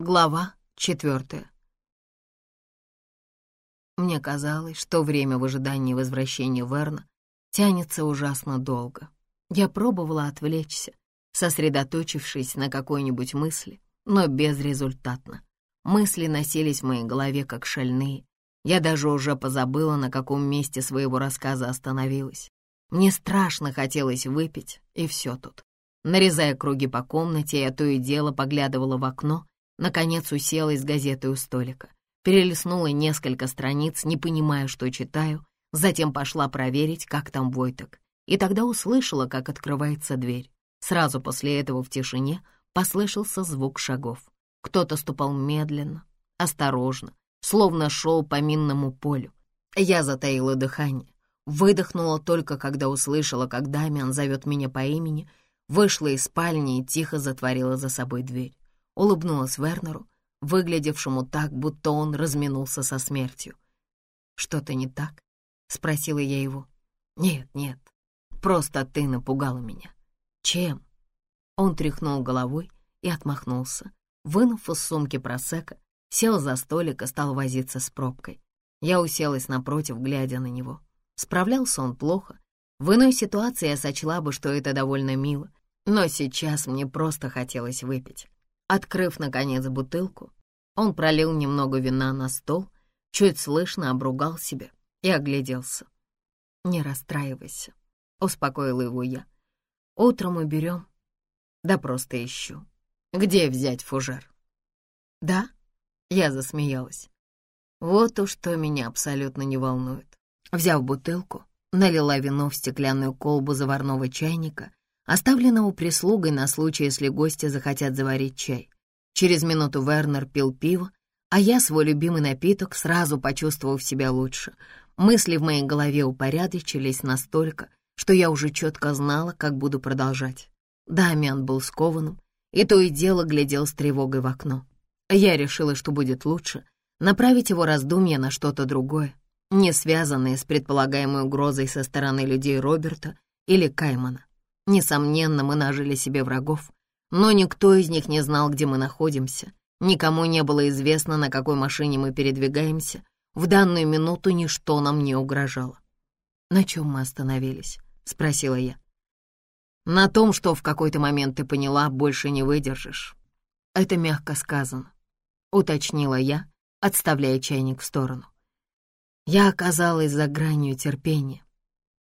Глава четвертая. Мне казалось, что время в ожидании возвращения Верна тянется ужасно долго. Я пробовала отвлечься, сосредоточившись на какой-нибудь мысли, но безрезультатно. Мысли носились в моей голове как шальные. Я даже уже позабыла, на каком месте своего рассказа остановилась. Мне страшно хотелось выпить, и все тут. Нарезая круги по комнате, я то и дело поглядывала в окно, Наконец уселась с газетой у столика, перелистнула несколько страниц, не понимая, что читаю, затем пошла проверить, как там Войток, и тогда услышала, как открывается дверь. Сразу после этого в тишине послышался звук шагов. Кто-то ступал медленно, осторожно, словно шел по минному полю. Я затаила дыхание, выдохнула только, когда услышала, как Дамиан зовет меня по имени, вышла из спальни и тихо затворила за собой дверь улыбнулась Вернеру, выглядевшему так, будто он разминулся со смертью. «Что-то не так?» — спросила я его. «Нет, нет, просто ты напугала меня». «Чем?» Он тряхнул головой и отмахнулся. Вынув из сумки просека, сел за столик и стал возиться с пробкой. Я уселась напротив, глядя на него. Справлялся он плохо. В иной ситуации я сочла бы, что это довольно мило, но сейчас мне просто хотелось выпить. Открыв, наконец, бутылку, он пролил немного вина на стол, чуть слышно обругал себя и огляделся. «Не расстраивайся», — успокоила его я. «Утром уберем». «Да просто ищу. Где взять фужер?» «Да?» — я засмеялась. Вот уж что меня абсолютно не волнует. Взяв бутылку, налила вино в стеклянную колбу заварного чайника оставленного прислугой на случай, если гости захотят заварить чай. Через минуту Вернер пил пиво, а я свой любимый напиток сразу почувствовав себя лучше. Мысли в моей голове упорядочились настолько, что я уже четко знала, как буду продолжать. Дамиан был скованным, и то и дело глядел с тревогой в окно. Я решила, что будет лучше направить его раздумья на что-то другое, не связанное с предполагаемой угрозой со стороны людей Роберта или Каймана. Несомненно, мы нажили себе врагов, но никто из них не знал, где мы находимся. Никому не было известно, на какой машине мы передвигаемся. В данную минуту ничто нам не угрожало. «На чем мы остановились?» — спросила я. «На том, что в какой-то момент ты поняла, больше не выдержишь. Это мягко сказано», — уточнила я, отставляя чайник в сторону. Я оказалась за гранью терпения.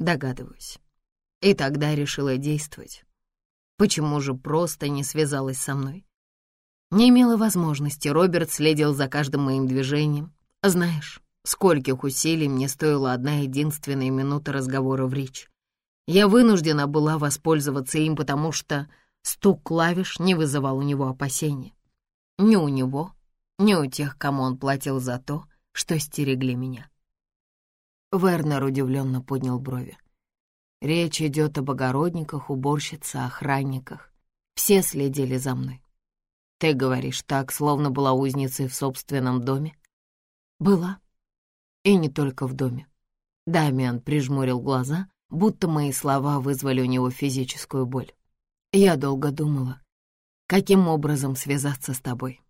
Догадываюсь и тогда решила действовать. Почему же просто не связалась со мной? Не имела возможности, Роберт следил за каждым моим движением. Знаешь, скольких усилий мне стоила одна единственная минута разговора в речь. Я вынуждена была воспользоваться им, потому что стук клавиш не вызывал у него опасения. Ни у него, ни у тех, кому он платил за то, что стерегли меня. Вернер удивленно поднял брови. Речь идет об огородниках, уборщице, охранниках. Все следили за мной. Ты говоришь так, словно была узницей в собственном доме? Была. И не только в доме. Дамиан прижмурил глаза, будто мои слова вызвали у него физическую боль. Я долго думала, каким образом связаться с тобой.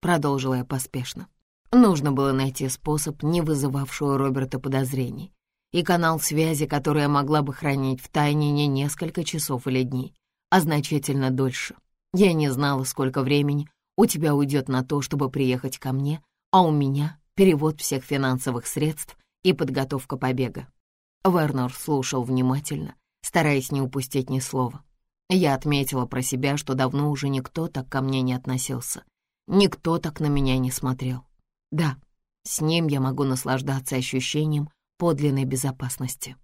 Продолжила я поспешно. Нужно было найти способ, не вызывавший у Роберта подозрений и канал связи, который я могла бы хранить в тайне не несколько часов или дней, а значительно дольше. Я не знала, сколько времени у тебя уйдет на то, чтобы приехать ко мне, а у меня перевод всех финансовых средств и подготовка побега. Вернер слушал внимательно, стараясь не упустить ни слова. Я отметила про себя, что давно уже никто так ко мне не относился. Никто так на меня не смотрел. Да, с ним я могу наслаждаться ощущением подлинной безопасности.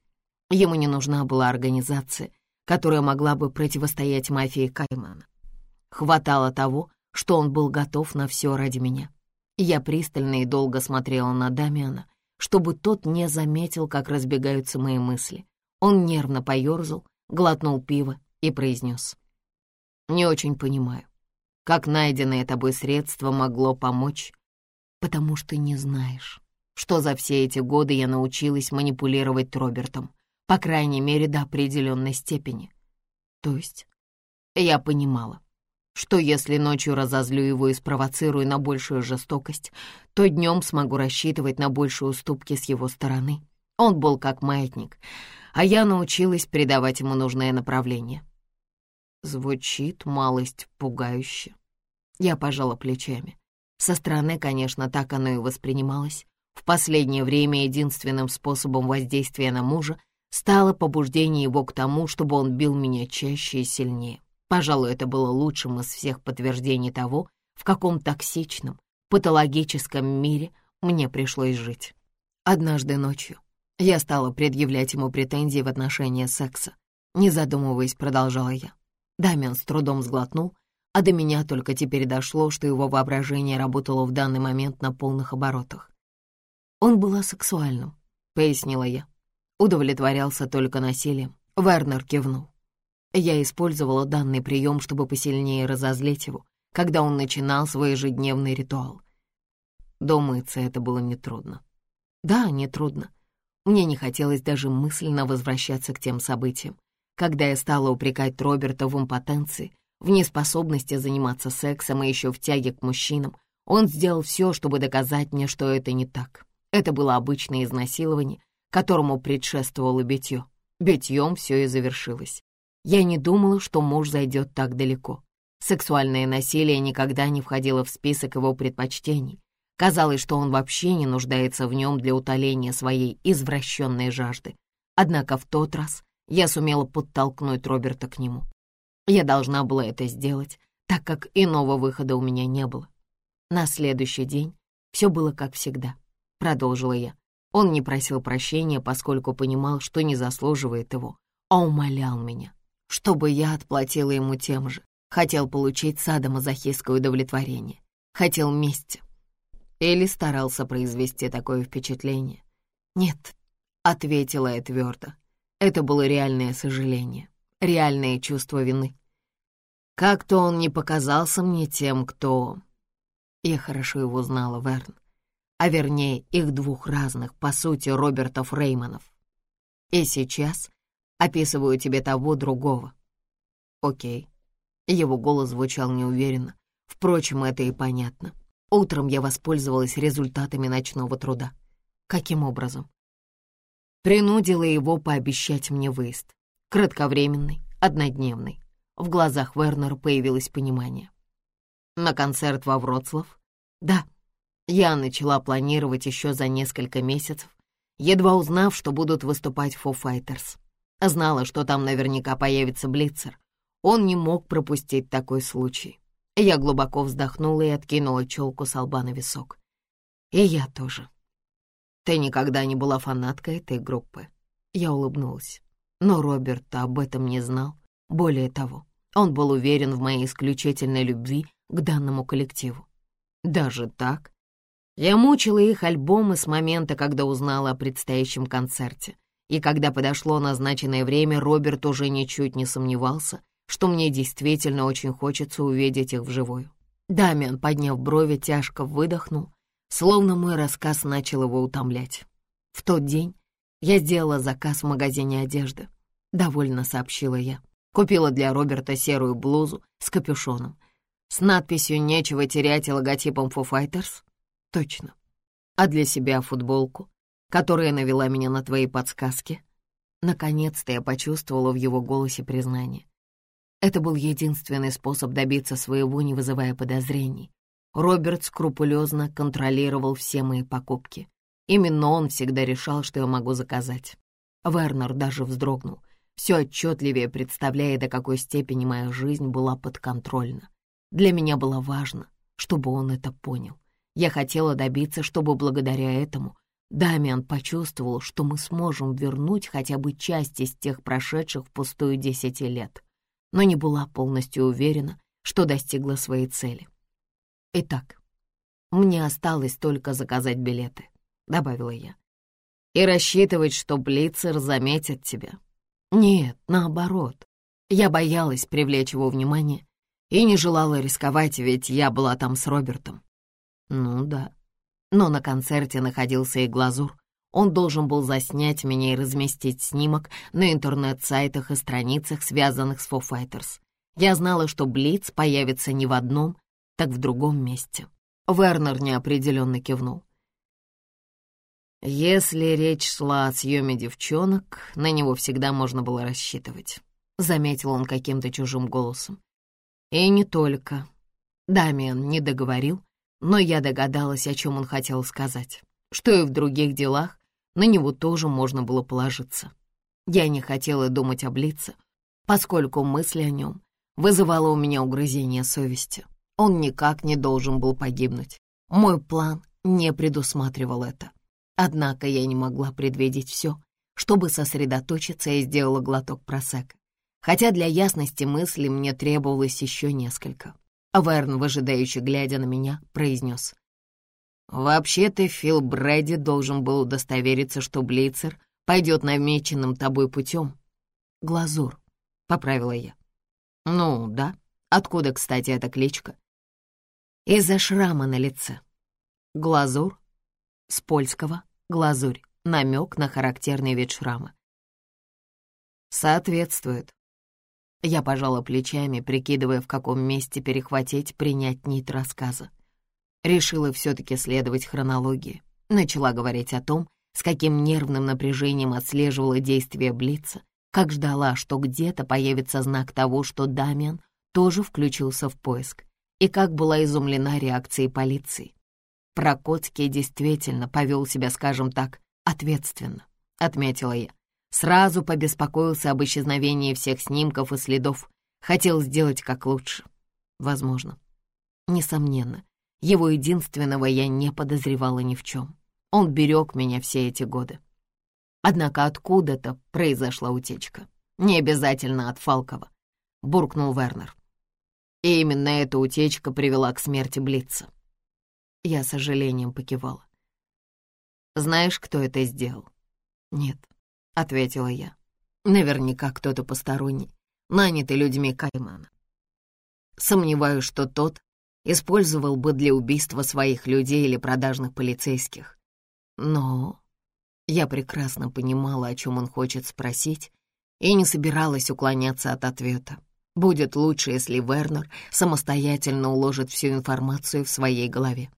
Ему не нужна была организация, которая могла бы противостоять мафии Каймана. Хватало того, что он был готов на все ради меня. Я пристально и долго смотрела на Дамиана, чтобы тот не заметил, как разбегаются мои мысли. Он нервно поерзал, глотнул пиво и произнес. «Не очень понимаю, как найденное тобой средство могло помочь, потому что не знаешь что за все эти годы я научилась манипулировать Робертом, по крайней мере, до определенной степени. То есть я понимала, что если ночью разозлю его и спровоцирую на большую жестокость, то днем смогу рассчитывать на большие уступки с его стороны. Он был как маятник, а я научилась придавать ему нужное направление. Звучит малость пугающе. Я пожала плечами. Со стороны, конечно, так оно и воспринималось. В последнее время единственным способом воздействия на мужа стало побуждение его к тому, чтобы он бил меня чаще и сильнее. Пожалуй, это было лучшим из всех подтверждений того, в каком токсичном, патологическом мире мне пришлось жить. Однажды ночью я стала предъявлять ему претензии в отношении секса. Не задумываясь, продолжала я. Дамиан с трудом сглотнул, а до меня только теперь дошло, что его воображение работало в данный момент на полных оборотах. «Он был асексуальным», — пояснила я. Удовлетворялся только насилием. Вернер кивнул. Я использовала данный прием, чтобы посильнее разозлить его, когда он начинал свой ежедневный ритуал. Думается, это было нетрудно. Да, нетрудно. Мне не хотелось даже мысленно возвращаться к тем событиям, когда я стала упрекать Роберта в импотенции, в неспособности заниматься сексом и еще в тяге к мужчинам, он сделал все, чтобы доказать мне, что это не так. Это было обычное изнасилование, которому предшествовало битье. Битьем все и завершилось. Я не думала, что муж зайдет так далеко. Сексуальное насилие никогда не входило в список его предпочтений. Казалось, что он вообще не нуждается в нем для утоления своей извращенной жажды. Однако в тот раз я сумела подтолкнуть Роберта к нему. Я должна была это сделать, так как иного выхода у меня не было. На следующий день все было как всегда, продолжила я. Он не просил прощения, поскольку понимал, что не заслуживает его, а умолял меня, чтобы я отплатила ему тем же. Хотел получить садомазохистское удовлетворение. Хотел мести. Или старался произвести такое впечатление. «Нет», — ответила я твердо. Это было реальное сожаление, реальное чувство вины. Как-то он не показался мне тем, кто... Я хорошо его знала, Верн. А вернее, их двух разных, по сути, Робертов Реймонов. И сейчас описываю тебе того другого. Окей. Его голос звучал неуверенно. Впрочем, это и понятно. Утром я воспользовалась результатами ночного труда. Каким образом? принудила его пообещать мне выезд. Кратковременный, однодневный. В глазах Вернера появилось понимание. На концерт во Вроцлав? Да. Я начала планировать еще за несколько месяцев, едва узнав, что будут выступать Foo Fighters. Знала, что там наверняка появится Блицер. Он не мог пропустить такой случай. Я глубоко вздохнула и откинула челку с лба на висок. И я тоже. Ты никогда не была фанаткой этой группы?» Я улыбнулась. Но Роберт об этом не знал. Более того, он был уверен в моей исключительной любви к данному коллективу. Даже так? Я мучила их альбомы с момента, когда узнала о предстоящем концерте. И когда подошло назначенное время, Роберт уже ничуть не сомневался, что мне действительно очень хочется увидеть их вживую. Дамиан, подняв брови, тяжко выдохнул Словно мой рассказ начал его утомлять. В тот день я сделала заказ в магазине одежды. Довольно сообщила я. Купила для Роберта серую блузу с капюшоном. С надписью «Нечего терять» и логотипом Foo Fighters? Точно. А для себя футболку, которая навела меня на твои подсказки? Наконец-то я почувствовала в его голосе признание. Это был единственный способ добиться своего, не вызывая подозрений. Роберт скрупулезно контролировал все мои покупки. Именно он всегда решал, что я могу заказать. Вернер даже вздрогнул, все отчетливее представляя, до какой степени моя жизнь была подконтрольна. Для меня было важно, чтобы он это понял. Я хотела добиться, чтобы благодаря этому Дамиан почувствовал, что мы сможем вернуть хотя бы часть из тех прошедших впустую десяти лет, но не была полностью уверена, что достигла своей цели. «Итак, мне осталось только заказать билеты», — добавила я. «И рассчитывать, что Блицер заметит тебя». «Нет, наоборот. Я боялась привлечь его внимание и не желала рисковать, ведь я была там с Робертом». «Ну да». Но на концерте находился и Глазур. Он должен был заснять меня и разместить снимок на интернет-сайтах и страницах, связанных с Foo Fighters. Я знала, что Блиц появится не в одном, так в другом месте. Вернер неопределенно кивнул. Если речь шла о съеме девчонок, на него всегда можно было рассчитывать. Заметил он каким-то чужим голосом. И не только. Дамиан не договорил, но я догадалась, о чем он хотел сказать. Что и в других делах на него тоже можно было положиться. Я не хотела думать о Блице, поскольку мысль о нем вызывала у меня угрызение совести. Он никак не должен был погибнуть. Мой план не предусматривал это. Однако я не могла предвидеть все. Чтобы сосредоточиться, я сделала глоток просека. Хотя для ясности мысли мне требовалось еще несколько. Верн, выжидающий глядя на меня, произнес. «Вообще-то Фил Брэди должен был удостовериться, что Блицер пойдет намеченным тобой путем». «Глазур», — поправила я. «Ну, да. Откуда, кстати, эта кличка?» «Из-за шрама на лице. Глазур с польского «глазурь» — намек на характерный вид шрама. «Соответствует». Я пожала плечами, прикидывая, в каком месте перехватить, принять нить рассказа. Решила все-таки следовать хронологии. Начала говорить о том, с каким нервным напряжением отслеживала действия Блица, как ждала, что где-то появится знак того, что Дамиан тоже включился в поиск, и как была изумлена реакцией полиции. Прокоцкий действительно повел себя, скажем так, ответственно, отметила я. Сразу побеспокоился об исчезновении всех снимков и следов. Хотел сделать как лучше. Возможно. Несомненно, его единственного я не подозревала ни в чем. Он берег меня все эти годы. Однако откуда-то произошла утечка. Не обязательно от Фалкова, буркнул Вернер. И именно эта утечка привела к смерти Блица. Я сожалением покивала. «Знаешь, кто это сделал?» «Нет», — ответила я. «Наверняка кто-то посторонний, нанятый людьми Каймана. Сомневаюсь, что тот использовал бы для убийства своих людей или продажных полицейских. Но я прекрасно понимала, о чем он хочет спросить, и не собиралась уклоняться от ответа. Будет лучше, если Вернер самостоятельно уложит всю информацию в своей голове.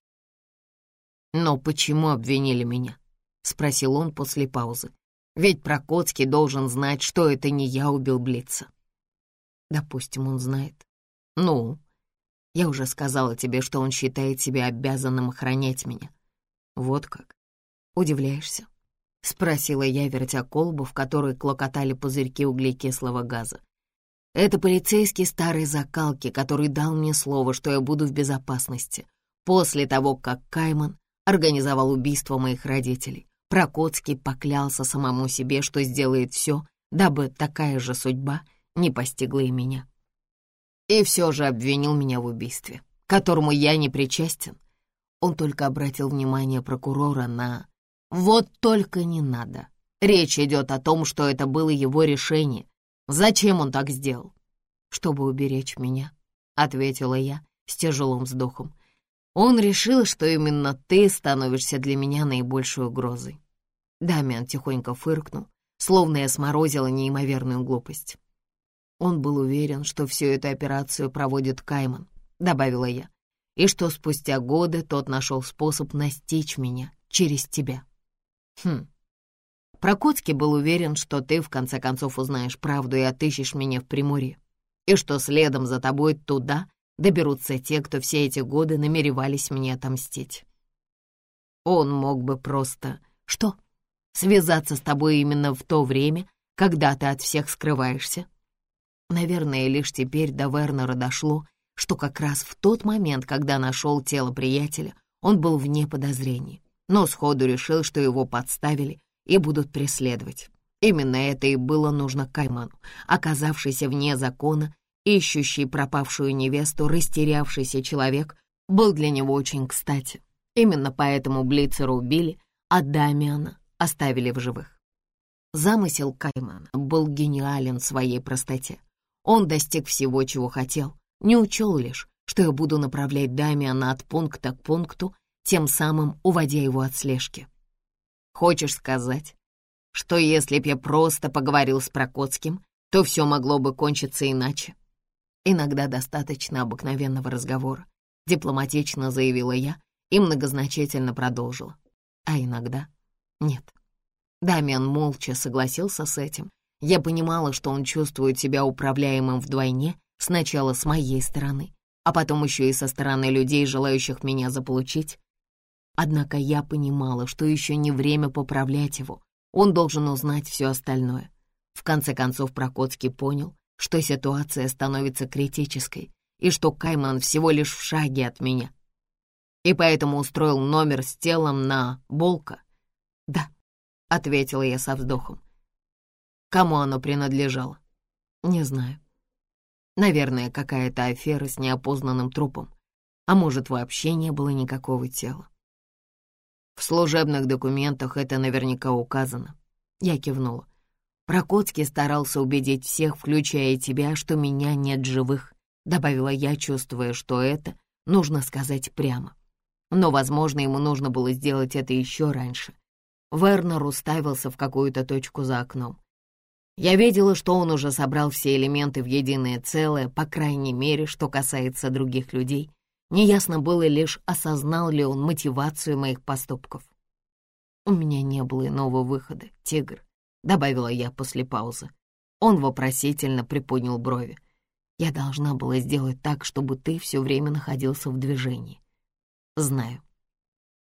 «Но почему обвинили меня?» — спросил он после паузы. «Ведь Прокоцкий должен знать, что это не я убил Блица». «Допустим, он знает». «Ну?» «Я уже сказала тебе, что он считает себя обязанным охранять меня». «Вот как? Удивляешься?» — спросила я, вертя колбу, в которой клокотали пузырьки углекислого газа. «Это полицейский старой закалки, который дал мне слово, что я буду в безопасности, после того, как Кайман организовал убийство моих родителей. Прокоцкий поклялся самому себе, что сделает все, дабы такая же судьба не постигла и меня. И все же обвинил меня в убийстве, которому я не причастен. Он только обратил внимание прокурора на «Вот только не надо». Речь идет о том, что это было его решение. Зачем он так сделал? «Чтобы уберечь меня», — ответила я с тяжелым вздохом. Он решил, что именно ты становишься для меня наибольшей угрозой. Дамиан тихонько фыркнул, словно я сморозила неимоверную глупость. Он был уверен, что всю эту операцию проводит Кайман, добавила я, и что спустя годы тот нашел способ настичь меня через тебя. Хм. Прокоцкий был уверен, что ты в конце концов узнаешь правду и отыщешь меня в Приморье, и что следом за тобой туда доберутся те, кто все эти годы намеревались мне отомстить. Он мог бы просто... Что? Связаться с тобой именно в то время, когда ты от всех скрываешься? Наверное, лишь теперь до Вернера дошло, что как раз в тот момент, когда нашел тело приятеля, он был вне подозрений, но сходу решил, что его подставили и будут преследовать. Именно это и было нужно Кайману, оказавшийся вне закона Ищущий пропавшую невесту, растерявшийся человек, был для него очень кстати. Именно поэтому Блицера убили, а Дамиана оставили в живых. Замысел Каймана был гениален в своей простоте. Он достиг всего, чего хотел, не учел лишь, что я буду направлять Дамиана от пункта к пункту, тем самым уводя его от слежки. Хочешь сказать, что если б я просто поговорил с Прокоцким, то все могло бы кончиться иначе? Иногда достаточно обыкновенного разговора, дипломатично заявила я и многозначительно продолжила. А иногда нет. Дамиан молча согласился с этим. Я понимала, что он чувствует себя управляемым вдвойне, сначала с моей стороны, а потом еще и со стороны людей, желающих меня заполучить. Однако я понимала, что еще не время поправлять его, он должен узнать все остальное. В конце концов Прокоцкий понял, что ситуация становится критической и что Кайман всего лишь в шаге от меня. И поэтому устроил номер с телом на Болка. «Да», — ответила я со вздохом. «Кому оно принадлежало?» «Не знаю. Наверное, какая-то афера с неопознанным трупом. А может, вообще не было никакого тела. В служебных документах это наверняка указано. Я кивнула. Прокоцкий старался убедить всех, включая тебя, что меня нет живых, добавила я, чувствуя, что это нужно сказать прямо. Но, возможно, ему нужно было сделать это еще раньше. Вернер уставился в какую-то точку за окном. Я видела, что он уже собрал все элементы в единое целое, по крайней мере, что касается других людей. Неясно было лишь, осознал ли он мотивацию моих поступков. «У меня не было иного выхода, тигр», — добавила я после паузы. Он вопросительно приподнял брови. «Я должна была сделать так, чтобы ты все время находился в движении». «Знаю.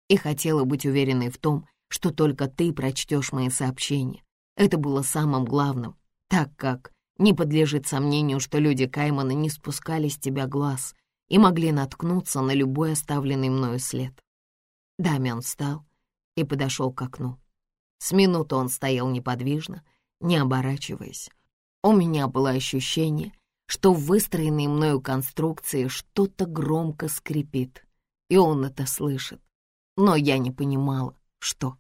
И хотела быть уверенной в том, что только ты прочтешь мои сообщения, это было самым главным, так как не подлежит сомнению, что люди Каймана не спускали с тебя глаз и могли наткнуться на любой оставленный мною след. Дамиан встал и подошел к окну. С минуты он стоял неподвижно, не оборачиваясь. У меня было ощущение, что в выстроенной мною конструкции что-то громко скрипит, и он это слышит. Но я не понимала, что.